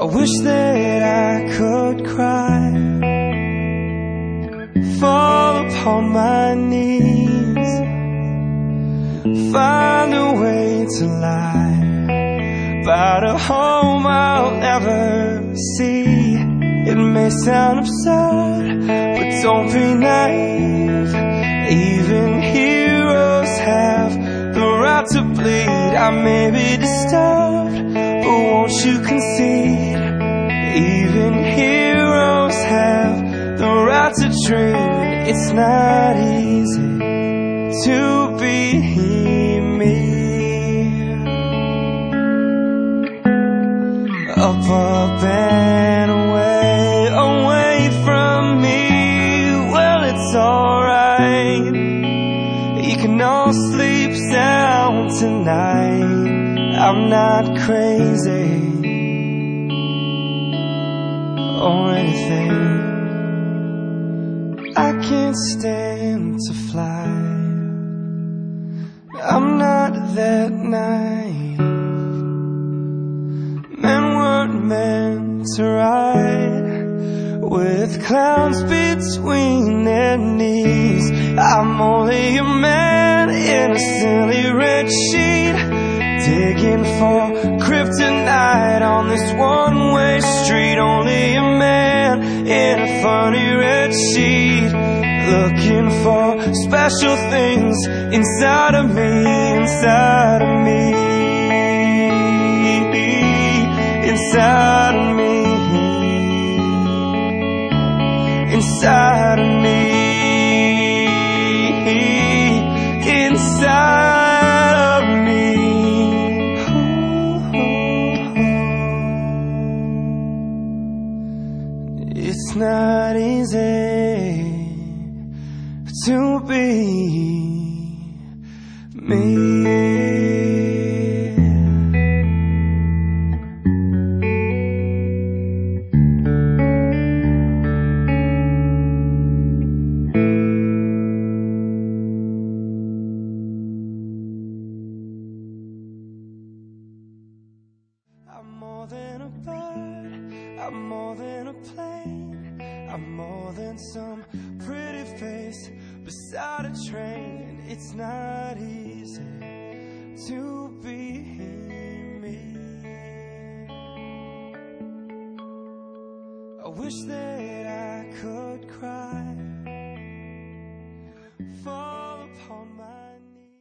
I wish that I could cry, fall upon my knees, find a way to lie about a home I'll never see. It may sound absurd, but don't be naive. The to bleed. I may be disturbed, but won't you concede? Even heroes have the right to dream. It's not easy to be me. Up, up, and away, away from me. Well, it's alright. You can all sleep tonight. I'm not crazy or anything. I can't stand to fly. I'm not that naive. Men weren't meant to ride with clowns between their knees. I'm only a man in a silly red sheet, digging for kryptonite on this one-way street. Only a man in a funny red sheet, looking for special things inside of me, inside of me inside of me, inside of me, It's not easy to be me. I'm more than a bird, I'm more than a plane, I'm more than some pretty face beside a train. It's not easy to be me. I wish that I could cry,